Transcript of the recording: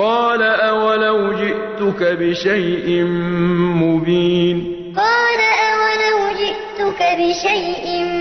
قال أولو جئتك بشيء مبين قال أولو جئتك بشيء مبين